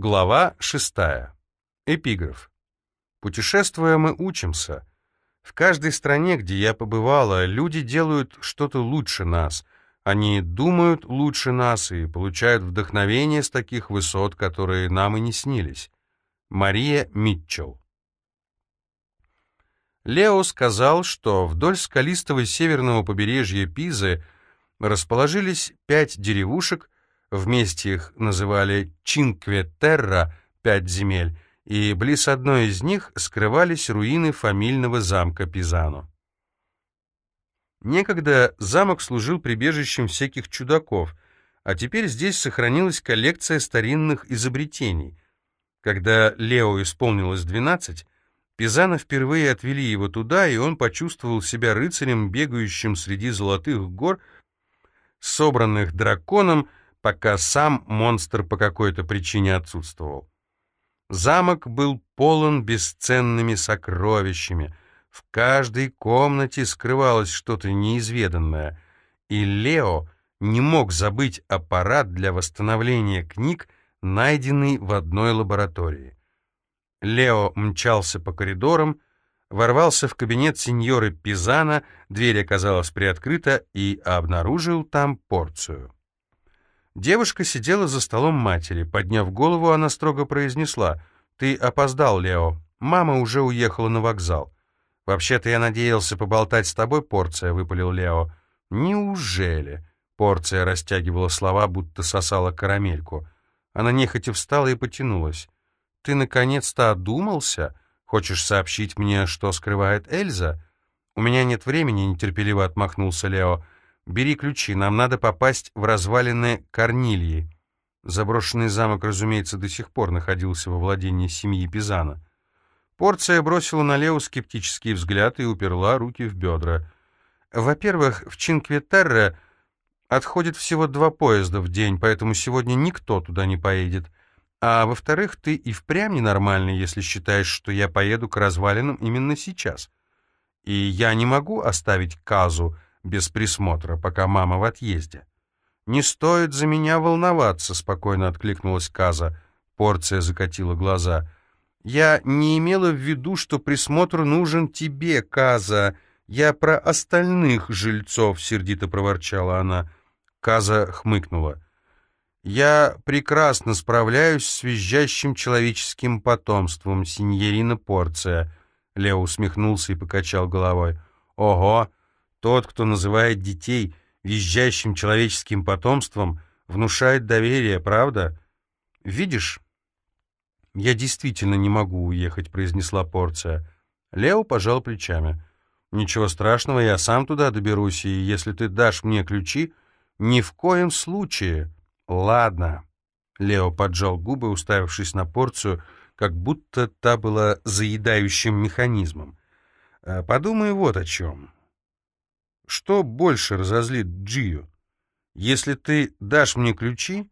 Глава шестая. Эпиграф. Путешествуя, мы учимся. В каждой стране, где я побывала, люди делают что-то лучше нас. Они думают лучше нас и получают вдохновение с таких высот, которые нам и не снились. Мария Митчелл. Лео сказал, что вдоль скалистого северного побережья Пизы расположились пять деревушек, вместе их называли Чинкве-Терра, пять земель, и близ одной из них скрывались руины фамильного замка Пизано. Некогда замок служил прибежищем всяких чудаков, а теперь здесь сохранилась коллекция старинных изобретений. Когда Лео исполнилось 12, Пизано впервые отвели его туда, и он почувствовал себя рыцарем, бегающим среди золотых гор, собранных драконом, пока сам монстр по какой-то причине отсутствовал. Замок был полон бесценными сокровищами. В каждой комнате скрывалось что-то неизведанное, и Лео не мог забыть аппарат для восстановления книг, найденный в одной лаборатории. Лео мчался по коридорам, ворвался в кабинет сеньоры Пизана, дверь оказалась приоткрыта и обнаружил там порцию. Девушка сидела за столом матери. Подняв голову, она строго произнесла, «Ты опоздал, Лео. Мама уже уехала на вокзал». «Вообще-то я надеялся поболтать с тобой, Порция», — выпалил Лео. «Неужели?» — Порция растягивала слова, будто сосала карамельку. Она нехотя встала и потянулась. «Ты наконец-то одумался? Хочешь сообщить мне, что скрывает Эльза?» «У меня нет времени», — нетерпеливо отмахнулся Лео. «Бери ключи, нам надо попасть в развалины Корнильи». Заброшенный замок, разумеется, до сих пор находился во владении семьи Пизана. Порция бросила на Лео скептический взгляд и уперла руки в бедра. «Во-первых, в Чинкве-Терре отходит всего два поезда в день, поэтому сегодня никто туда не поедет. А во-вторых, ты и впрямь ненормальный, если считаешь, что я поеду к развалинам именно сейчас. И я не могу оставить Казу без присмотра, пока мама в отъезде. «Не стоит за меня волноваться», — спокойно откликнулась Каза. Порция закатила глаза. «Я не имела в виду, что присмотр нужен тебе, Каза. Я про остальных жильцов», — сердито проворчала она. Каза хмыкнула. «Я прекрасно справляюсь с визжащим человеческим потомством, синьорина Порция», — Лео усмехнулся и покачал головой. «Ого! Тот, кто называет детей визжащим человеческим потомством, внушает доверие, правда? Видишь?» «Я действительно не могу уехать», — произнесла Порция. Лео пожал плечами. «Ничего страшного, я сам туда доберусь, и если ты дашь мне ключи...» «Ни в коем случае!» «Ладно». Лео поджал губы, уставившись на порцию, как будто та была заедающим механизмом. «Э, «Подумай вот о чем. Что больше разозлит Джию? Если ты дашь мне ключи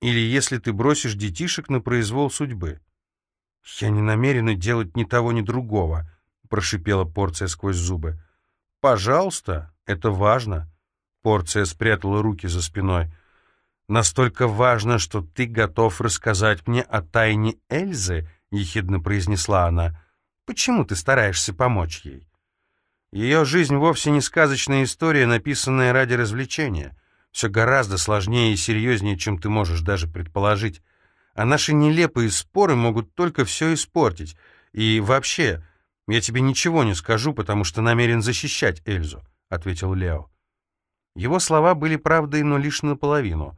или если ты бросишь детишек на произвол судьбы?» «Я не намерена делать ни того, ни другого», — прошипела порция сквозь зубы. «Пожалуйста, это важно». Порция спрятала руки за спиной. «Настолько важно, что ты готов рассказать мне о тайне Эльзы?» — ехидно произнесла она. «Почему ты стараешься помочь ей?» Ее жизнь вовсе не сказочная история, написанная ради развлечения. Все гораздо сложнее и серьезнее, чем ты можешь даже предположить. А наши нелепые споры могут только все испортить. И вообще, я тебе ничего не скажу, потому что намерен защищать Эльзу», — ответил Лео. Его слова были правдой, но лишь наполовину.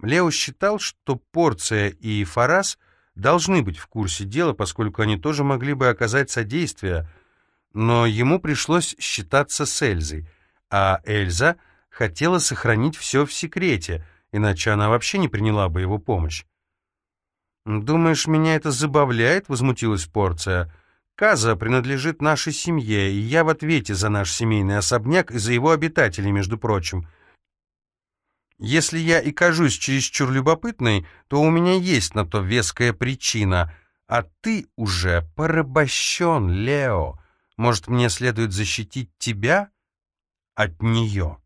Лео считал, что Порция и Фарас должны быть в курсе дела, поскольку они тоже могли бы оказать содействие, но ему пришлось считаться с Эльзой, а Эльза хотела сохранить все в секрете, иначе она вообще не приняла бы его помощь. «Думаешь, меня это забавляет?» — возмутилась Порция. «Каза принадлежит нашей семье, и я в ответе за наш семейный особняк и за его обитателей, между прочим». Если я и кажусь чересчур любопытной, то у меня есть на то веская причина. А ты уже порабощен, Лео. Может, мне следует защитить тебя от нее?»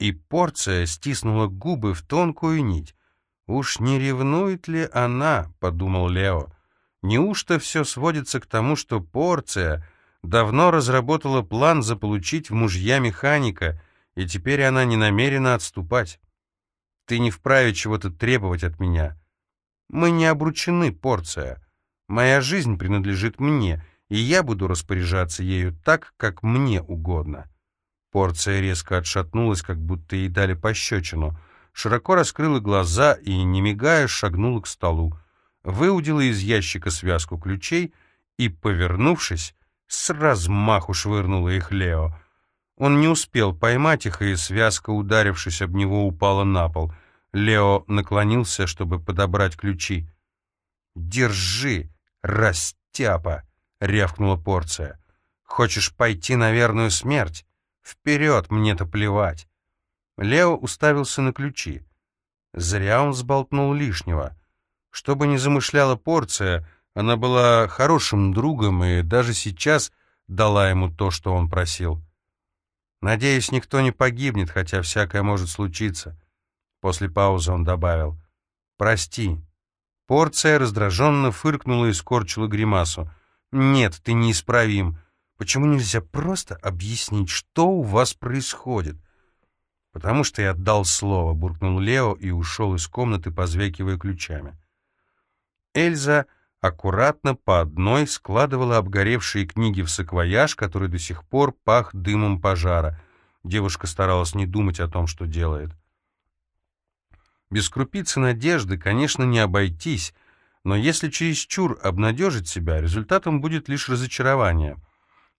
И порция стиснула губы в тонкую нить. «Уж не ревнует ли она?» — подумал Лео. «Неужто все сводится к тому, что порция давно разработала план заполучить в мужья механика, и теперь она не намерена отступать? Ты не вправе чего-то требовать от меня. Мы не обручены, порция. Моя жизнь принадлежит мне, и я буду распоряжаться ею так, как мне угодно». Порция резко отшатнулась, как будто ей дали пощечину — широко раскрыла глаза и, не мигая, шагнула к столу, выудила из ящика связку ключей и, повернувшись, с размаху швырнула их Лео. Он не успел поймать их, и связка, ударившись об него, упала на пол. Лео наклонился, чтобы подобрать ключи. «Держи, растяпа!» — рявкнула порция. «Хочешь пойти на верную смерть? Вперед, мне-то плевать!» Лео уставился на ключи. Зря он сболтнул лишнего. Что бы ни замышляла порция, она была хорошим другом и даже сейчас дала ему то, что он просил. «Надеюсь, никто не погибнет, хотя всякое может случиться». После паузы он добавил. «Прости». Порция раздраженно фыркнула и скорчила гримасу. «Нет, ты неисправим. Почему нельзя просто объяснить, что у вас происходит?» «Потому что я дал слово», — буркнул Лео и ушел из комнаты, позвякивая ключами. Эльза аккуратно по одной складывала обгоревшие книги в саквояж, который до сих пор пах дымом пожара. Девушка старалась не думать о том, что делает. Без крупицы надежды, конечно, не обойтись, но если чересчур обнадежить себя, результатом будет лишь разочарование.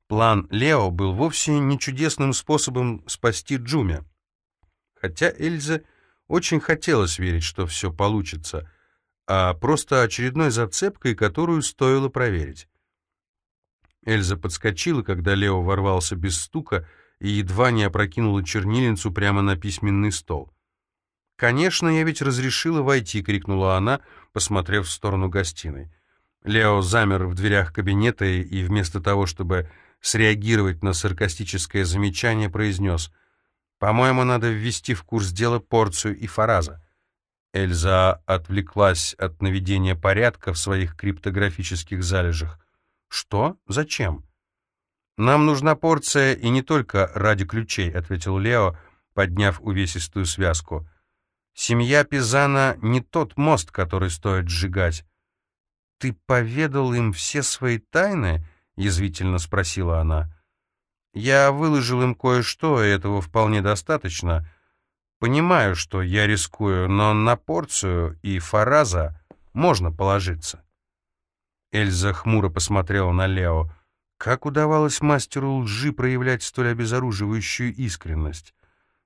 План Лео был вовсе не чудесным способом спасти Джуми хотя Эльзе очень хотелось верить, что все получится, а просто очередной зацепкой, которую стоило проверить. Эльза подскочила, когда Лео ворвался без стука и едва не опрокинула чернильницу прямо на письменный стол. «Конечно, я ведь разрешила войти!» — крикнула она, посмотрев в сторону гостиной. Лео замер в дверях кабинета и вместо того, чтобы среагировать на саркастическое замечание, произнес — по-моему, надо ввести в курс дела порцию и фараза. Эльза отвлеклась от наведения порядка в своих криптографических залежах. «Что? Зачем?» «Нам нужна порция, и не только ради ключей», — ответил Лео, подняв увесистую связку. «Семья Пизана не тот мост, который стоит сжигать». «Ты поведал им все свои тайны?» — язвительно спросила она. Я выложил им кое-что, и этого вполне достаточно. Понимаю, что я рискую, но на порцию и фараза можно положиться. Эльза хмуро посмотрела на Лео. Как удавалось мастеру лжи проявлять столь обезоруживающую искренность?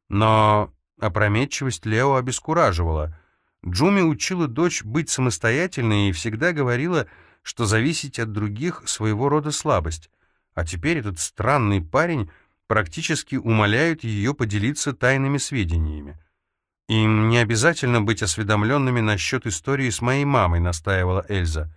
Но опрометчивость Лео обескураживала. Джуми учила дочь быть самостоятельной и всегда говорила, что зависеть от других — своего рода слабость. А теперь этот странный парень практически умоляет ее поделиться тайными сведениями. «Им не обязательно быть осведомленными насчет истории с моей мамой», — настаивала Эльза.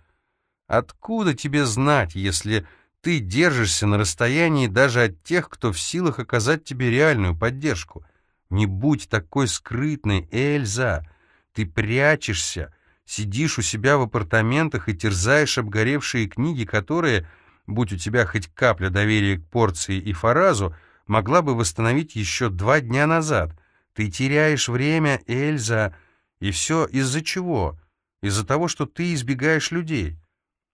«Откуда тебе знать, если ты держишься на расстоянии даже от тех, кто в силах оказать тебе реальную поддержку? Не будь такой скрытной, Эльза. Ты прячешься, сидишь у себя в апартаментах и терзаешь обгоревшие книги, которые...» будь у тебя хоть капля доверия к порции и фаразу, могла бы восстановить еще два дня назад. Ты теряешь время, Эльза, и все из-за чего? Из-за того, что ты избегаешь людей.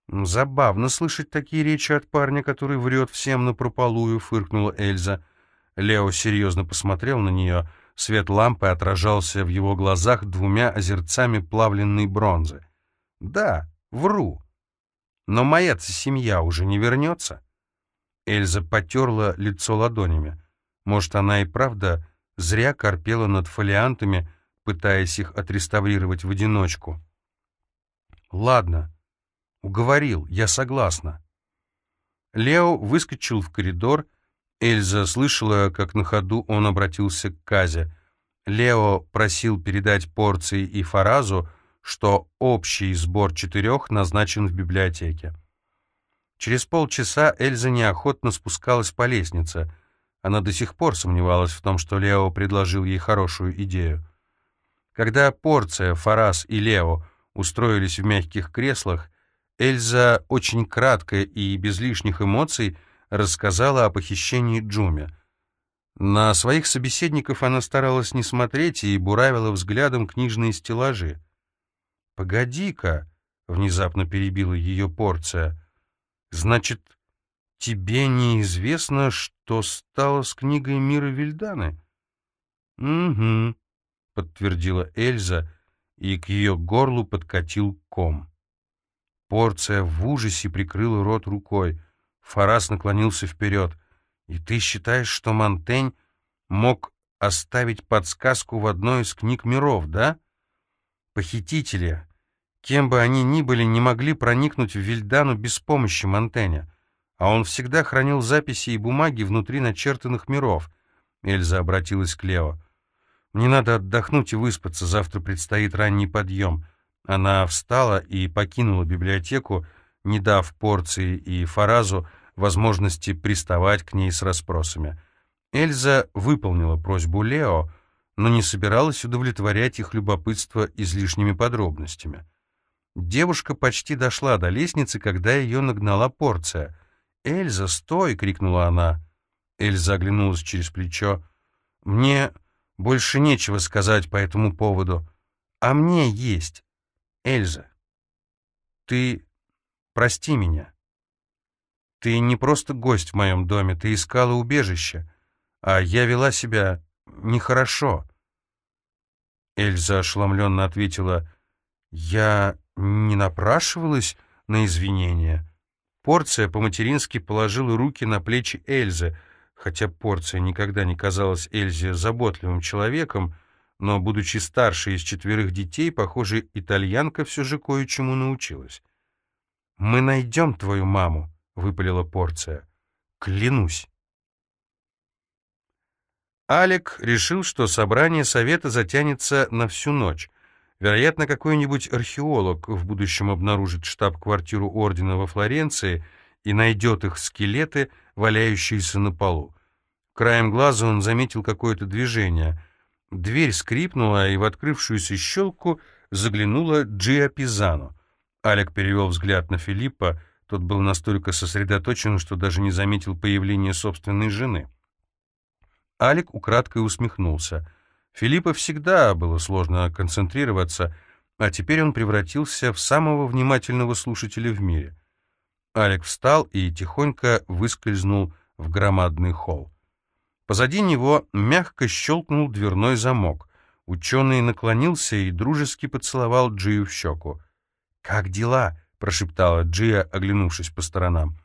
Забавно слышать такие речи от парня, который врет всем напропалую, фыркнула Эльза. Лео серьезно посмотрел на нее. Свет лампы отражался в его глазах двумя озерцами плавленной бронзы. «Да, вру. Но моя семья уже не вернется. Эльза потерла лицо ладонями. Может, она и правда зря корпела над фолиантами, пытаясь их отреставрировать в одиночку. «Ладно, уговорил, я согласна». Лео выскочил в коридор. Эльза слышала, как на ходу он обратился к Казе. Лео просил передать порции и фаразу, что общий сбор четырех назначен в библиотеке. Через полчаса Эльза неохотно спускалась по лестнице. Она до сих пор сомневалась в том, что Лео предложил ей хорошую идею. Когда Порция, Фарас и Лео устроились в мягких креслах, Эльза очень кратко и без лишних эмоций рассказала о похищении Джуми. На своих собеседников она старалась не смотреть и буравила взглядом книжные стеллажи. «Погоди-ка», — внезапно перебила ее порция, — «значит, тебе неизвестно, что стало с книгой Мира Вильданы?» «Угу», — подтвердила Эльза, и к ее горлу подкатил ком. Порция в ужасе прикрыла рот рукой. Фарас наклонился вперед. «И ты считаешь, что Монтень мог оставить подсказку в одной из книг миров, да? Похитители, кем бы они ни были, не могли проникнуть в Вильдану без помощи Монтэня, а он всегда хранил записи и бумаги внутри начертанных миров». Эльза обратилась к Лео. «Мне надо отдохнуть и выспаться, завтра предстоит ранний подъем». Она встала и покинула библиотеку, не дав порции и Фаразу возможности приставать к ней с расспросами. Эльза выполнила просьбу Лео, но не собиралась удовлетворять их любопытство излишними подробностями. Девушка почти дошла до лестницы, когда ее нагнала порция. «Эльза, стой!» — крикнула она. Эльза оглянулась через плечо. «Мне больше нечего сказать по этому поводу. А мне есть. Эльза, ты прости меня. Ты не просто гость в моем доме, ты искала убежище, а я вела себя нехорошо. Эльза ошеломленно ответила, я не напрашивалась на извинения. Порция по-матерински положила руки на плечи Эльзы, хотя Порция никогда не казалась Эльзе заботливым человеком, но, будучи старшей из четверых детей, похоже, итальянка все же кое-чему научилась. «Мы найдем твою маму», — выпалила порция. «Клянусь». Алек решил, что собрание совета затянется на всю ночь. Вероятно, какой-нибудь археолог в будущем обнаружит штаб-квартиру ордена во Флоренции и найдет их скелеты, валяющиеся на полу. Краем глаза он заметил какое-то движение — Дверь скрипнула, и в открывшуюся щелку заглянула Джиа Пизано. Алек перевел взгляд на Филиппа, тот был настолько сосредоточен, что даже не заметил появления собственной жены. Алек украдкой усмехнулся. Филиппа всегда было сложно концентрироваться, а теперь он превратился в самого внимательного слушателя в мире. Алек встал и тихонько выскользнул в громадный холл. Позади него мягко щелкнул дверной замок. Ученый наклонился и дружески поцеловал Джию в щеку. «Как дела?» — прошептала Джия, оглянувшись по сторонам.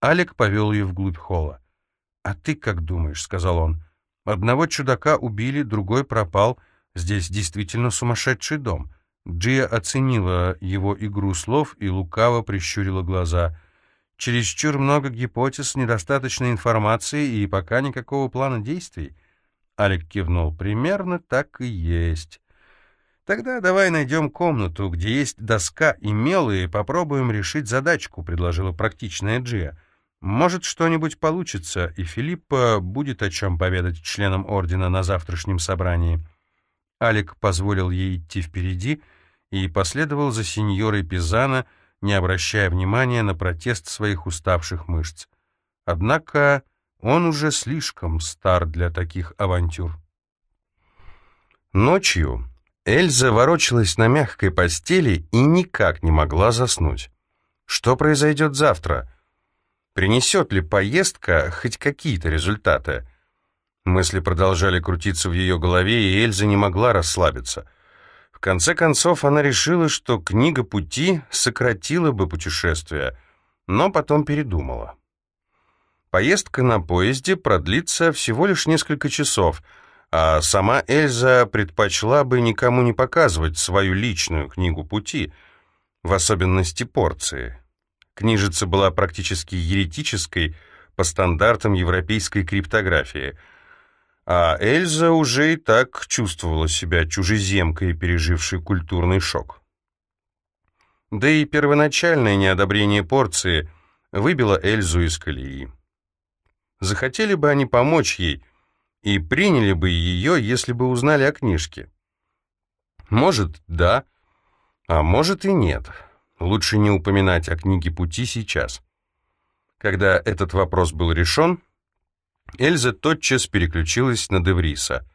Алек повел ее вглубь холла. «А ты как думаешь?» — сказал он. «Одного чудака убили, другой пропал. Здесь действительно сумасшедший дом». Джия оценила его игру слов и лукаво прищурила глаза. Чересчур много гипотез, недостаточно информации и пока никакого плана действий. Алик кивнул. Примерно так и есть. Тогда давай найдем комнату, где есть доска и мелы, и попробуем решить задачку, предложила практичная Джия. Может, что-нибудь получится, и Филиппа будет о чем поведать членам ордена на завтрашнем собрании. Алик позволил ей идти впереди и последовал за сеньорой Пизана, не обращая внимания на протест своих уставших мышц. Однако он уже слишком стар для таких авантюр. Ночью Эльза ворочалась на мягкой постели и никак не могла заснуть. Что произойдет завтра? Принесет ли поездка хоть какие-то результаты? Мысли продолжали крутиться в ее голове, и Эльза не могла расслабиться — конце концов, она решила, что книга пути сократила бы путешествие, но потом передумала. Поездка на поезде продлится всего лишь несколько часов, а сама Эльза предпочла бы никому не показывать свою личную книгу пути, в особенности порции. Книжица была практически еретической по стандартам европейской криптографии — а Эльза уже и так чувствовала себя чужеземкой, пережившей культурный шок. Да и первоначальное неодобрение порции выбило Эльзу из колеи. Захотели бы они помочь ей и приняли бы ее, если бы узнали о книжке. Может, да, а может и нет. Лучше не упоминать о книге пути сейчас. Когда этот вопрос был решен, Эльза тотчас переключилась на Девриса.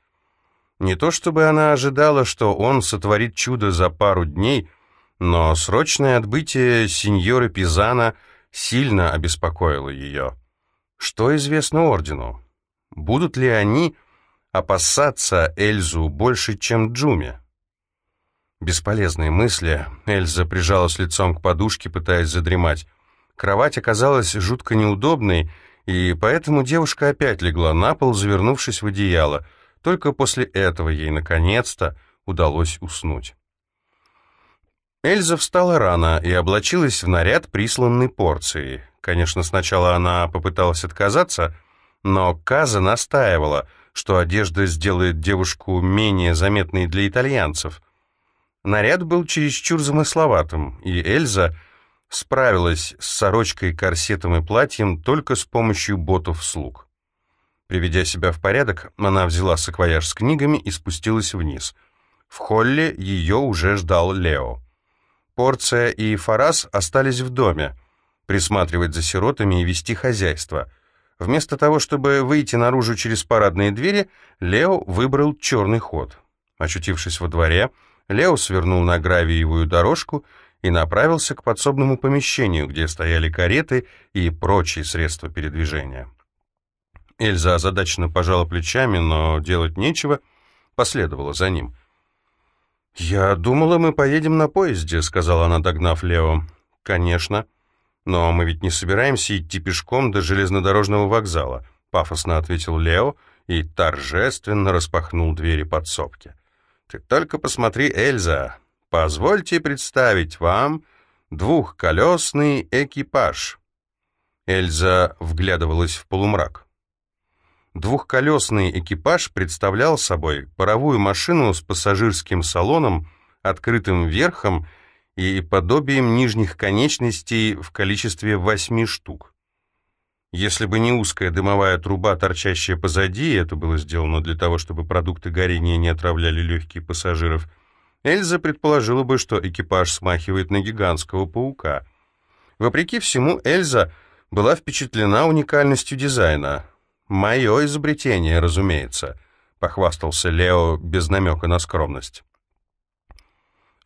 Не то чтобы она ожидала, что он сотворит чудо за пару дней, но срочное отбытие сеньоры Пизана сильно обеспокоило ее. Что известно ордену? Будут ли они опасаться Эльзу больше, чем Джуми? Бесполезные мысли. Эльза прижалась лицом к подушке, пытаясь задремать. Кровать оказалась жутко неудобной, и поэтому девушка опять легла на пол, завернувшись в одеяло. Только после этого ей, наконец-то, удалось уснуть. Эльза встала рано и облачилась в наряд присланной порции. Конечно, сначала она попыталась отказаться, но Каза настаивала, что одежда сделает девушку менее заметной для итальянцев — Наряд был чересчур замысловатым, и Эльза справилась с сорочкой, корсетом и платьем только с помощью ботов-слуг. Приведя себя в порядок, она взяла саквояж с книгами и спустилась вниз. В холле ее уже ждал Лео. Порция и Фарас остались в доме, присматривать за сиротами и вести хозяйство. Вместо того, чтобы выйти наружу через парадные двери, Лео выбрал черный ход. Очутившись во дворе, Лео свернул на гравиевую дорожку и направился к подсобному помещению, где стояли кареты и прочие средства передвижения. Эльза озадаченно пожала плечами, но делать нечего, последовала за ним. «Я думала, мы поедем на поезде», — сказала она, догнав Лео. «Конечно. Но мы ведь не собираемся идти пешком до железнодорожного вокзала», — пафосно ответил Лео и торжественно распахнул двери подсобки. Ты только посмотри, Эльза, позвольте представить вам двухколесный экипаж. Эльза вглядывалась в полумрак. Двухколесный экипаж представлял собой паровую машину с пассажирским салоном, открытым верхом и подобием нижних конечностей в количестве восьми штук. Если бы не узкая дымовая труба, торчащая позади, это было сделано для того, чтобы продукты горения не отравляли легкие пассажиров, Эльза предположила бы, что экипаж смахивает на гигантского паука. Вопреки всему, Эльза была впечатлена уникальностью дизайна. «Мое изобретение, разумеется», — похвастался Лео без намека на скромность.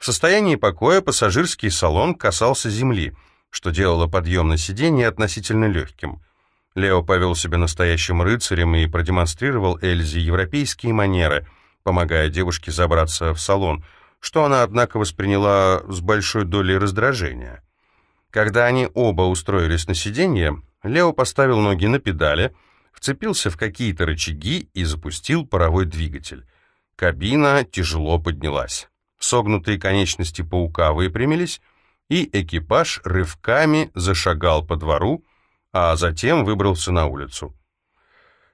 В состоянии покоя пассажирский салон касался земли, что делало подъем на сиденье относительно легким — Лео повел себя настоящим рыцарем и продемонстрировал Эльзе европейские манеры, помогая девушке забраться в салон, что она, однако, восприняла с большой долей раздражения. Когда они оба устроились на сиденье, Лео поставил ноги на педали, вцепился в какие-то рычаги и запустил паровой двигатель. Кабина тяжело поднялась. Согнутые конечности паука выпрямились, и экипаж рывками зашагал по двору, а затем выбрался на улицу.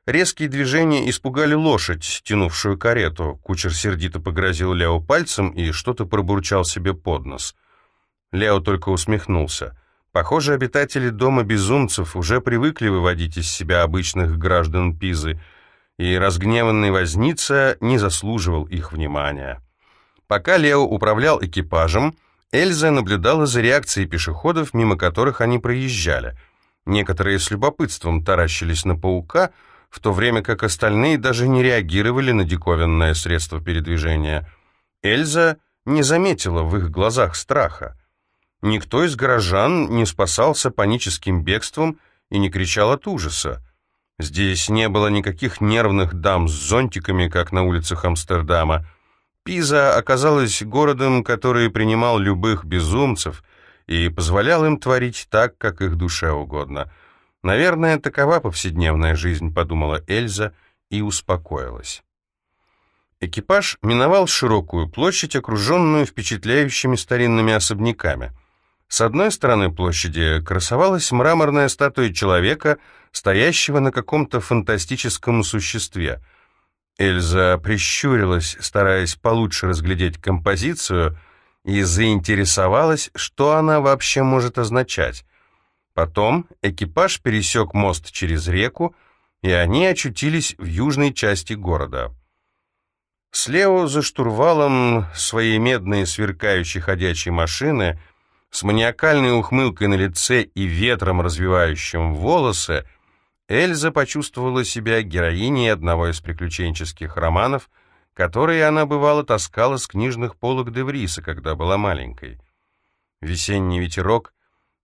Резкие движения испугали лошадь, тянувшую карету. Кучер сердито погрозил Лео пальцем и что-то пробурчал себе под нос. Лео только усмехнулся. Похоже, обитатели дома безумцев уже привыкли выводить из себя обычных граждан Пизы, и разгневанный возница не заслуживал их внимания. Пока Лео управлял экипажем, Эльза наблюдала за реакцией пешеходов, мимо которых они проезжали — Некоторые с любопытством таращились на паука, в то время как остальные даже не реагировали на диковинное средство передвижения. Эльза не заметила в их глазах страха. Никто из горожан не спасался паническим бегством и не кричал от ужаса. Здесь не было никаких нервных дам с зонтиками, как на улицах Амстердама. Пиза оказалась городом, который принимал любых безумцев, и позволял им творить так, как их душе угодно. Наверное, такова повседневная жизнь, подумала Эльза и успокоилась. Экипаж миновал широкую площадь, окруженную впечатляющими старинными особняками. С одной стороны площади красовалась мраморная статуя человека, стоящего на каком-то фантастическом существе. Эльза прищурилась, стараясь получше разглядеть композицию — и заинтересовалась, что она вообще может означать. Потом экипаж пересек мост через реку, и они очутились в южной части города. Слева за штурвалом своей медной сверкающей ходячей машины с маниакальной ухмылкой на лице и ветром, развивающим волосы, Эльза почувствовала себя героиней одного из приключенческих романов, которые она бывало таскала с книжных полок Девриса, когда была маленькой. Весенний ветерок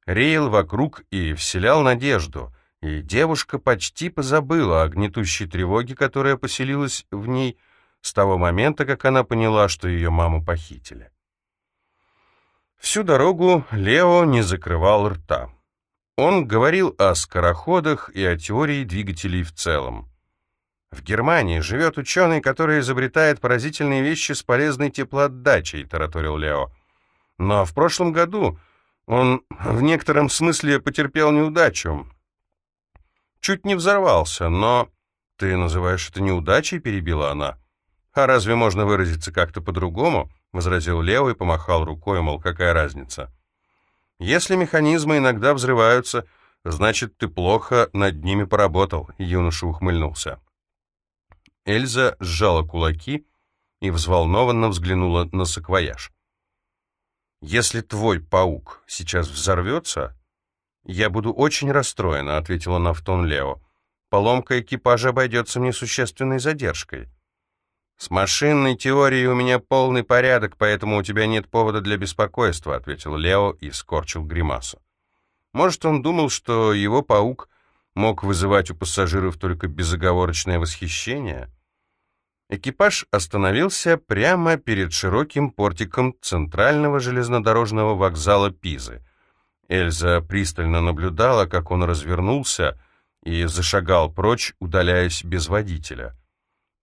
реял вокруг и вселял надежду, и девушка почти позабыла о гнетущей тревоге, которая поселилась в ней с того момента, как она поняла, что ее маму похитили. Всю дорогу Лео не закрывал рта. Он говорил о скороходах и о теории двигателей в целом. В Германии живет ученый, который изобретает поразительные вещи с полезной теплоотдачей, тараторил Лео. Но в прошлом году он в некотором смысле потерпел неудачу. Чуть не взорвался, но... «Ты называешь это неудачей?» — перебила она. «А разве можно выразиться как-то по-другому?» — возразил Лео и помахал рукой, мол, какая разница. «Если механизмы иногда взрываются, значит, ты плохо над ними поработал», — юноша ухмыльнулся. Эльза сжала кулаки и взволнованно взглянула на саквояж. «Если твой паук сейчас взорвется, я буду очень расстроена», — ответила она в тон Лео. «Поломка экипажа обойдется мне существенной задержкой». «С машинной теорией у меня полный порядок, поэтому у тебя нет повода для беспокойства», — ответил Лео и скорчил гримасу. Может, он думал, что его паук мог вызывать у пассажиров только безоговорочное восхищение? Экипаж остановился прямо перед широким портиком центрального железнодорожного вокзала Пизы. Эльза пристально наблюдала, как он развернулся и зашагал прочь, удаляясь без водителя.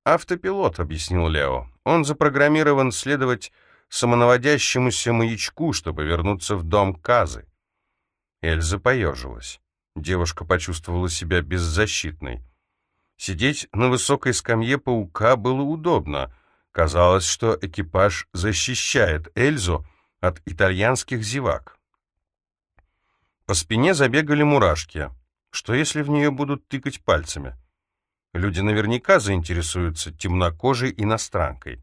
«Автопилот», — объяснил Лео. «Он запрограммирован следовать самонаводящемуся маячку, чтобы вернуться в дом Казы». Эльза поежилась. Девушка почувствовала себя беззащитной. Сидеть на высокой скамье паука было удобно. Казалось, что экипаж защищает Эльзу от итальянских зевак. По спине забегали мурашки. Что если в нее будут тыкать пальцами? Люди наверняка заинтересуются темнокожей иностранкой.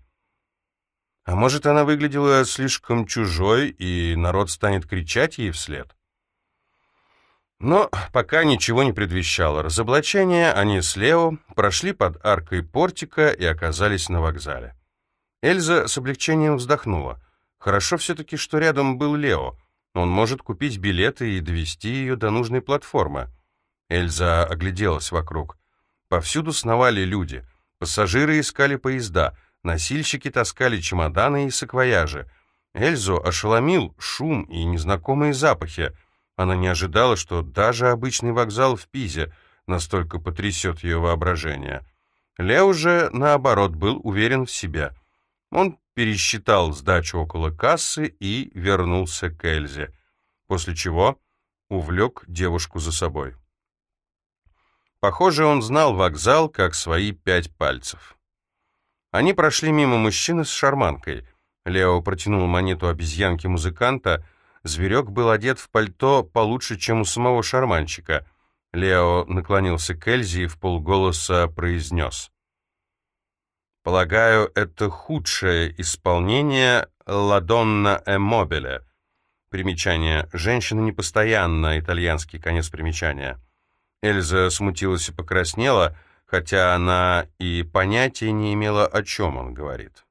А может, она выглядела слишком чужой, и народ станет кричать ей вслед? Но пока ничего не предвещало разоблачения, они с Лео прошли под аркой портика и оказались на вокзале. Эльза с облегчением вздохнула. Хорошо все-таки, что рядом был Лео. Он может купить билеты и довести ее до нужной платформы. Эльза огляделась вокруг. Повсюду сновали люди. Пассажиры искали поезда. Носильщики таскали чемоданы и саквояжи. Эльзу ошеломил шум и незнакомые запахи — она не ожидала, что даже обычный вокзал в Пизе настолько потрясет ее воображение. Лео же, наоборот, был уверен в себе. Он пересчитал сдачу около кассы и вернулся к Эльзе, после чего увлек девушку за собой. Похоже, он знал вокзал как свои пять пальцев. Они прошли мимо мужчины с шарманкой. Лео протянул монету обезьянки музыканта — Зверек был одет в пальто получше, чем у самого шарманщика. Лео наклонился к Эльзе и в полголоса произнес. «Полагаю, это худшее исполнение «Ладонна Эмобиле». Примечание. Женщина непостоянна, итальянский конец примечания. Эльза смутилась и покраснела, хотя она и понятия не имела, о чем он говорит.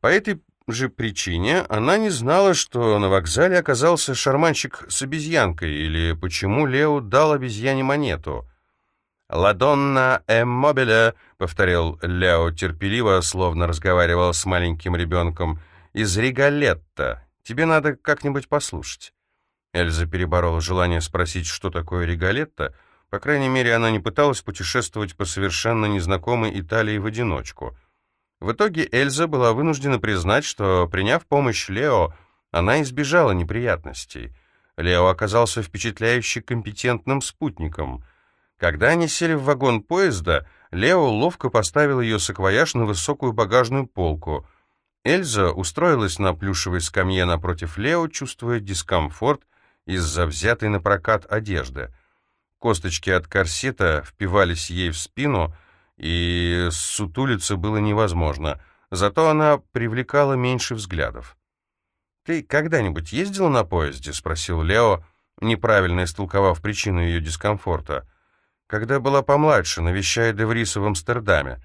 По этой же причине она не знала, что на вокзале оказался шарманщик с обезьянкой, или почему Лео дал обезьяне монету. «Ладонна эммобиля», — повторил Лео терпеливо, словно разговаривал с маленьким ребенком, — «из Ригалетта. Тебе надо как-нибудь послушать». Эльза переборола желание спросить, что такое Ригалетта. По крайней мере, она не пыталась путешествовать по совершенно незнакомой Италии в одиночку — в итоге Эльза была вынуждена признать, что, приняв помощь Лео, она избежала неприятностей. Лео оказался впечатляюще компетентным спутником. Когда они сели в вагон поезда, Лео ловко поставил ее саквояж на высокую багажную полку. Эльза устроилась на плюшевой скамье напротив Лео, чувствуя дискомфорт из-за взятой на прокат одежды. Косточки от корсета впивались ей в спину — и сутулиться было невозможно, зато она привлекала меньше взглядов. «Ты когда-нибудь ездил на поезде?» — спросил Лео, неправильно истолковав причину ее дискомфорта. «Когда была помладше, навещая Девриса в Амстердаме.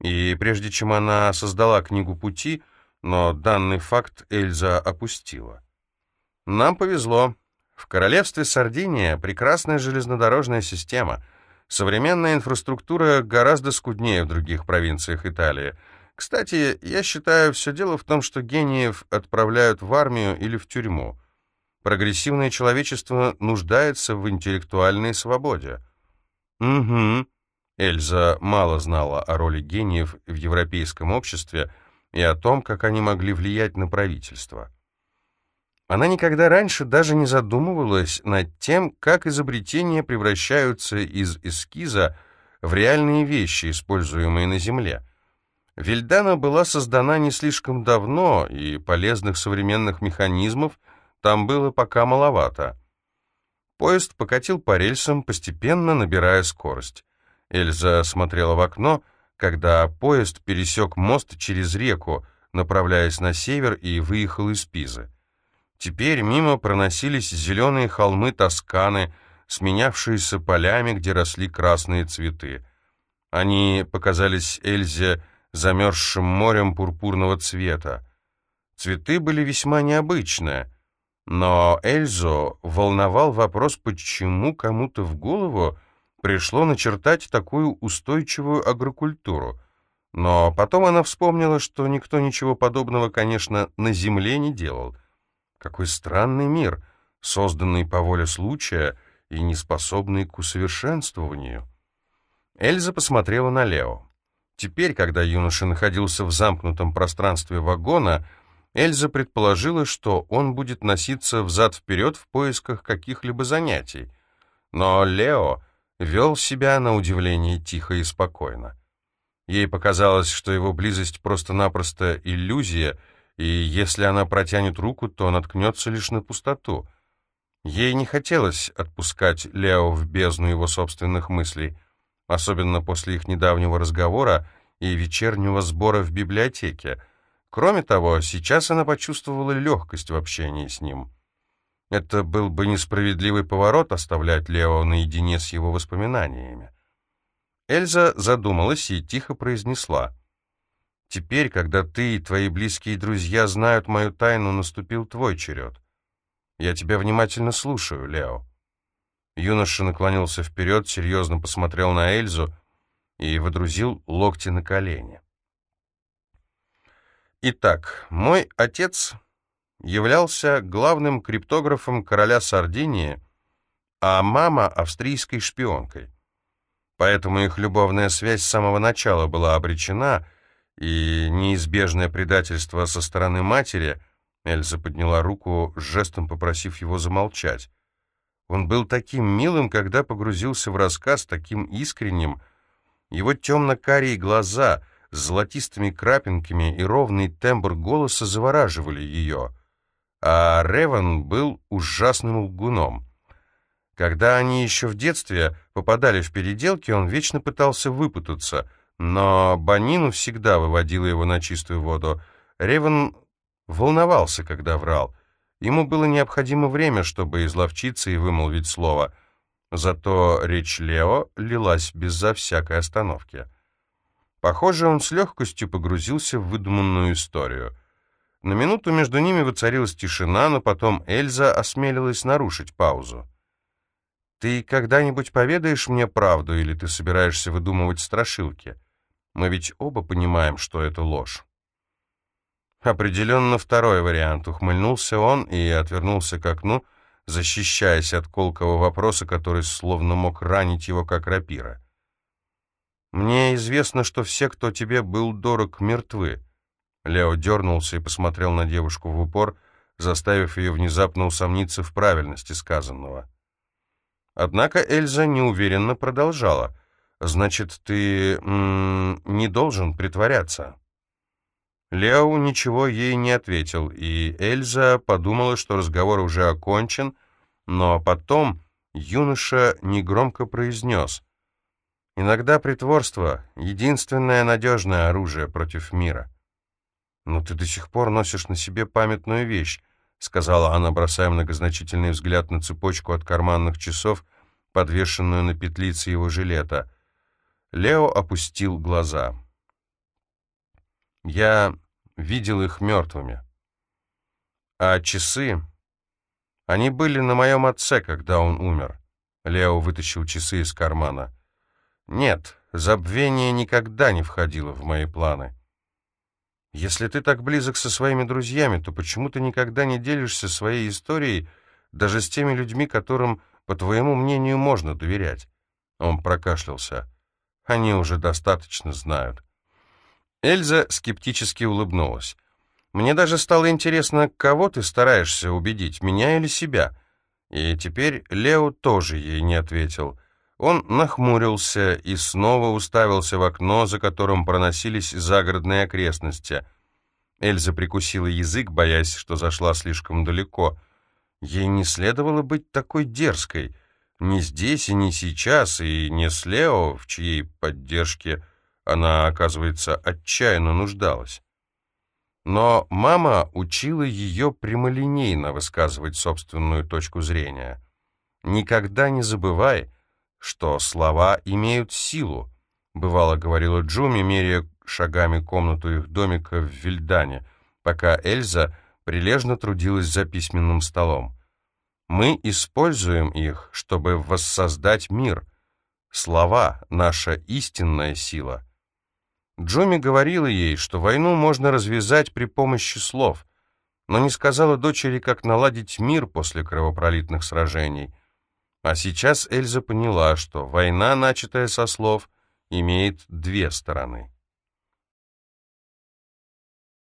И прежде чем она создала книгу «Пути», но данный факт Эльза опустила. «Нам повезло. В королевстве Сардиния прекрасная железнодорожная система. Современная инфраструктура гораздо скуднее в других провинциях Италии. Кстати, я считаю, все дело в том, что гениев отправляют в армию или в тюрьму. Прогрессивное человечество нуждается в интеллектуальной свободе. Угу. Эльза мало знала о роли гениев в европейском обществе и о том, как они могли влиять на правительство. Она никогда раньше даже не задумывалась над тем, как изобретения превращаются из эскиза в реальные вещи, используемые на Земле. Вильдана была создана не слишком давно, и полезных современных механизмов там было пока маловато. Поезд покатил по рельсам, постепенно набирая скорость. Эльза смотрела в окно, когда поезд пересек мост через реку, направляясь на север и выехал из Пизы. Теперь мимо проносились зеленые холмы Тосканы, сменявшиеся полями, где росли красные цветы. Они показались Эльзе замерзшим морем пурпурного цвета. Цветы были весьма необычные, но Эльзу волновал вопрос, почему кому-то в голову пришло начертать такую устойчивую агрокультуру. Но потом она вспомнила, что никто ничего подобного, конечно, на Земле не делал. Какой странный мир, созданный по воле случая и неспособный к усовершенствованию. Эльза посмотрела на Лео. Теперь, когда юноша находился в замкнутом пространстве вагона, Эльза предположила, что он будет носиться взад-вперед в поисках каких-либо занятий. Но Лео вел себя на удивление тихо и спокойно. Ей показалось, что его близость просто-напросто иллюзия, и если она протянет руку, то наткнется лишь на пустоту. Ей не хотелось отпускать Лео в бездну его собственных мыслей, особенно после их недавнего разговора и вечернего сбора в библиотеке. Кроме того, сейчас она почувствовала легкость в общении с ним. Это был бы несправедливый поворот оставлять Лео наедине с его воспоминаниями. Эльза задумалась и тихо произнесла. «Теперь, когда ты и твои близкие друзья знают мою тайну, наступил твой черед. Я тебя внимательно слушаю, Лео». Юноша наклонился вперед, серьезно посмотрел на Эльзу и водрузил локти на колени. «Итак, мой отец являлся главным криптографом короля Сардинии, а мама — австрийской шпионкой. Поэтому их любовная связь с самого начала была обречена, и неизбежное предательство со стороны матери, Эльза подняла руку, жестом попросив его замолчать. Он был таким милым, когда погрузился в рассказ, таким искренним. Его темно-карие глаза с золотистыми крапинками и ровный тембр голоса завораживали ее — а Реван был ужасным лгуном. Когда они еще в детстве попадали в переделки, он вечно пытался выпутаться, но Банину всегда выводила его на чистую воду. Реван волновался, когда врал. Ему было необходимо время, чтобы изловчиться и вымолвить слово. Зато речь Лео лилась безо всякой остановки. Похоже, он с легкостью погрузился в выдуманную историю — на минуту между ними воцарилась тишина, но потом Эльза осмелилась нарушить паузу. «Ты когда-нибудь поведаешь мне правду, или ты собираешься выдумывать страшилки? Мы ведь оба понимаем, что это ложь». Определенно второй вариант. Ухмыльнулся он и отвернулся к окну, защищаясь от колкого вопроса, который словно мог ранить его, как рапира. «Мне известно, что все, кто тебе был дорог, мертвы. Лео дернулся и посмотрел на девушку в упор, заставив ее внезапно усомниться в правильности сказанного. Однако Эльза неуверенно продолжала. «Значит, ты не должен притворяться». Лео ничего ей не ответил, и Эльза подумала, что разговор уже окончен, но потом юноша негромко произнес. Иногда притворство — единственное надежное оружие против мира. «Но ты до сих пор носишь на себе памятную вещь», — сказала она, бросая многозначительный взгляд на цепочку от карманных часов, подвешенную на петлице его жилета. Лео опустил глаза. «Я видел их мертвыми. А часы... Они были на моем отце, когда он умер». Лео вытащил часы из кармана. «Нет, забвение никогда не входило в мои планы». Если ты так близок со своими друзьями, то почему ты никогда не делишься своей историей даже с теми людьми, которым, по твоему мнению, можно доверять?» Он прокашлялся. «Они уже достаточно знают». Эльза скептически улыбнулась. «Мне даже стало интересно, кого ты стараешься убедить, меня или себя?» И теперь Лео тоже ей не ответил. Он нахмурился и снова уставился в окно, за которым проносились загородные окрестности. Эльза прикусила язык, боясь, что зашла слишком далеко. Ей не следовало быть такой дерзкой. Ни здесь и ни сейчас, и не с Лео, в чьей поддержке она, оказывается, отчаянно нуждалась. Но мама учила ее прямолинейно высказывать собственную точку зрения. «Никогда не забывай», что слова имеют силу, бывало говорила Джуми, меряя шагами комнату их домика в Вильдане, пока Эльза прилежно трудилась за письменным столом. Мы используем их, чтобы воссоздать мир. Слова — наша истинная сила. Джуми говорила ей, что войну можно развязать при помощи слов, но не сказала дочери, как наладить мир после кровопролитных сражений — а сейчас Эльза поняла, что война, начатая со слов, имеет две стороны.